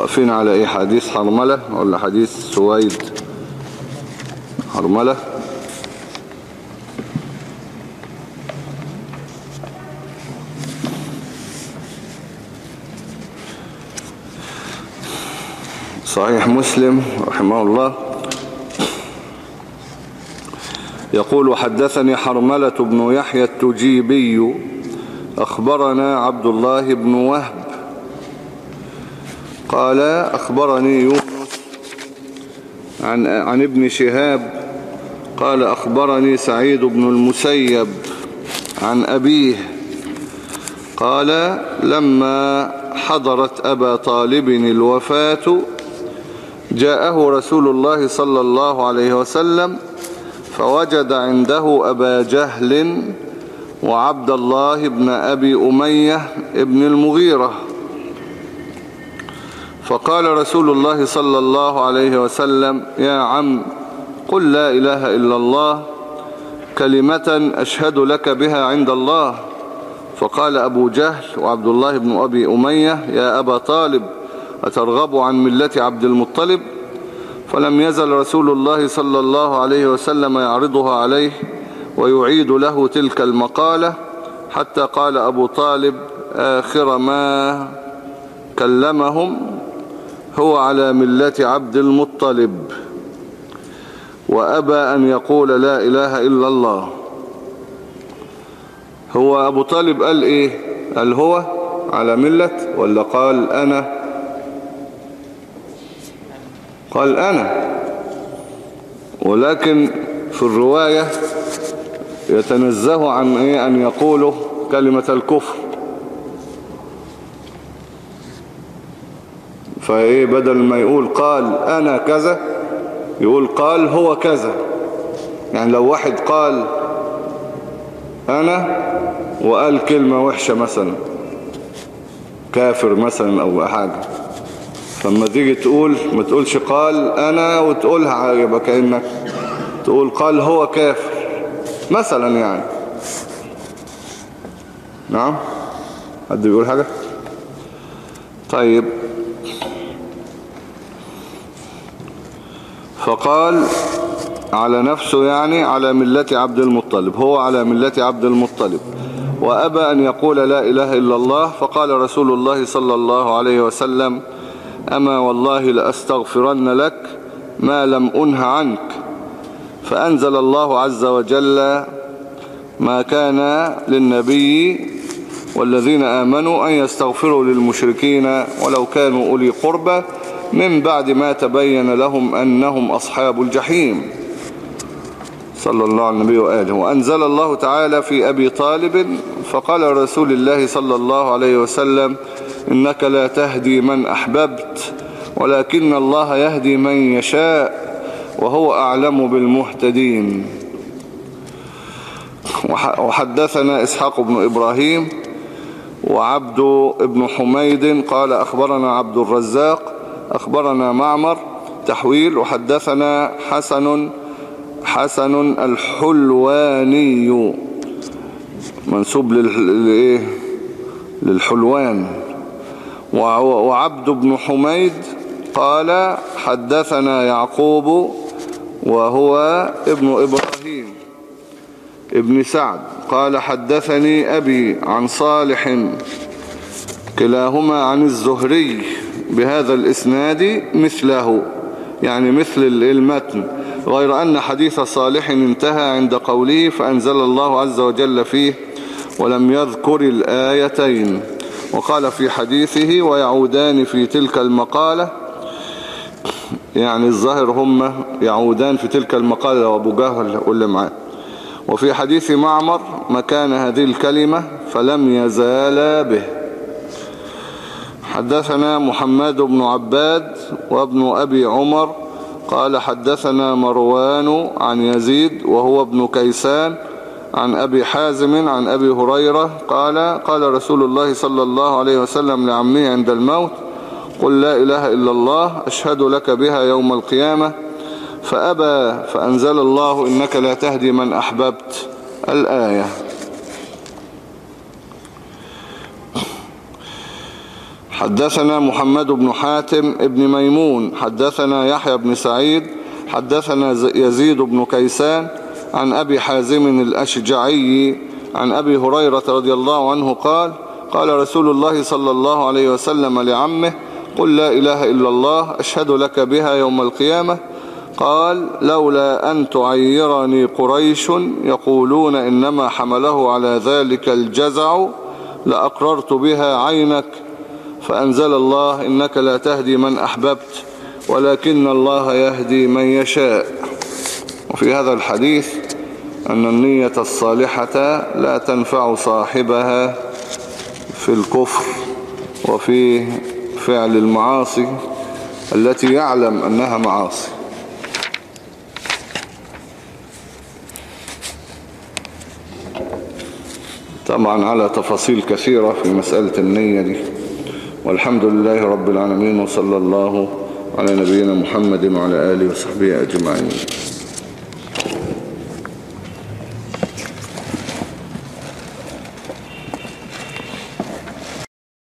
واقفين على إيه؟ حديث حرملة ولا حديث سويد؟ حرملة. صحيح مسلم رحمه الله. يقول حدثني حرملة بن يحيى التجيبي أخبرنا عبد الله بن وهب قال أخبرني يونس عن, عن ابن شهاب قال أخبرني سعيد بن المسيب عن أبيه قال لما حضرت أبا طالب الوفاة جاءه رسول الله صلى الله عليه وسلم فوجد عنده أبا جهل وعبد الله بن أبي أمية ابن المغيرة فقال رسول الله صلى الله عليه وسلم يا عم قل لا إله إلا الله كلمة أشهد لك بها عند الله. فقال أبو جهل وعبد الله بن أبي أمية يا أبا طالب أترغب عن ملة عبد المطلب؟ فلم يزل رسول الله صلى الله عليه وسلم يعرضها عليه ويعيد له تلك المقالة حتى قال أبو طالب آخر ما كلمهم هو على ملة عبد المطلب. وأبى أن يقول لا إله إلا الله. هو أبو طالب قال إيه؟ قال هو على ملة ولا قال أنا؟ قال أنا. ولكن في الرواية يتنزه عن إيه؟ أن يقوله كلمة الكفر. فإيه بدل ما يقول قال أنا كذا يقول قال هو كذا. يعني لو واحد قال أنا وقال كلمة وحشة مثلا كافر مثلا أو حاجة فلما تيجي تقول ما تقولش قال أنا وتقولها يبقى كأنك تقول قال هو كافر مثلا يعني. نعم؟ حد بيقول حاجة؟ طيب. فقال على نفسه يعني على ملة عبد المطلب هو على ملة عبد المطلب. وأبى أن يقول لا إله إلا الله فقال رسول الله صلى الله عليه وسلم أما والله لأستغفرن لك ما لم أنه عنك. فأنزل الله عز وجل ما كان للنبي والذين آمنوا أن يستغفروا للمشركين ولو كانوا أولي قربى من بعد ما تبين لهم أنهم أصحاب الجحيم. صلى الله على النبي وآله. وأنزل الله تعالى في أبي طالب فقال رسول الله صلى الله عليه وسلم إنك لا تهدي من أحببت ولكن الله يهدي من يشاء وهو أعلم بالمهتدين. وحدثنا إسحاق بن إبراهيم وعبد بن حميد قال أخبرنا عبد الرزاق أخبرنا معمر تحويل وحدثنا حسن حسن الحلواني. منسوب للإيه للحلوان. وعبد بن حميد قال حدثنا يعقوب وهو ابن إبراهيم ابن سعد. قال حدثني أبي عن صالح كلاهما عن الزهري. بهذا الإسناد مثله يعني مثل المتن. غير أن حديث صالح انتهى عند قوله فأنزل الله عز وجل فيه ولم يذكر الآيتين. وقال في حديثه ويعودان في تلك المقالة يعني الظاهر هم يعودان في تلك المقالة وأبو جهل واللي معاه وفي حديث معمر مكان هذه الكلمة فلم يزال به. حدثنا محمد بن عباد وابن أبي عمر قال حدثنا مروان عن يزيد وهو ابن كيسان عن أبي حازم عن أبي هريرة قال قال رسول الله صلى الله عليه وسلم لعمه عند الموت قل لا إله إلا الله أشهد لك بها يوم القيامة فأبى فأنزل الله إنك لا تهدي من أحببت الآية. حدثنا محمد بن حاتم ابن ميمون حدثنا يحيى بن سعيد حدثنا يزيد بن كيسان عن أبي حازم الأشجعي عن أبي هريرة رضي الله عنه قال قال رسول الله صلى الله عليه وسلم لعمه قل لا إله إلا الله أشهد لك بها يوم القيامة. قال لولا أن تعيرني قريش يقولون إنما حمله على ذلك الجزع لأقررت بها عينك. فأنزل الله إنك لا تهدي من أحببت ولكن الله يهدي من يشاء. وفي هذا الحديث أن النية الصالحة لا تنفع صاحبها في الكفر وفي فعل المعاصي التي يعلم أنها معاصي. طبعا على تفاصيل كثيرة في مسألة النية دي. والحمد لله رب العالمين وصلى الله على نبينا محمد وعلى آله وصحبه أجمعين.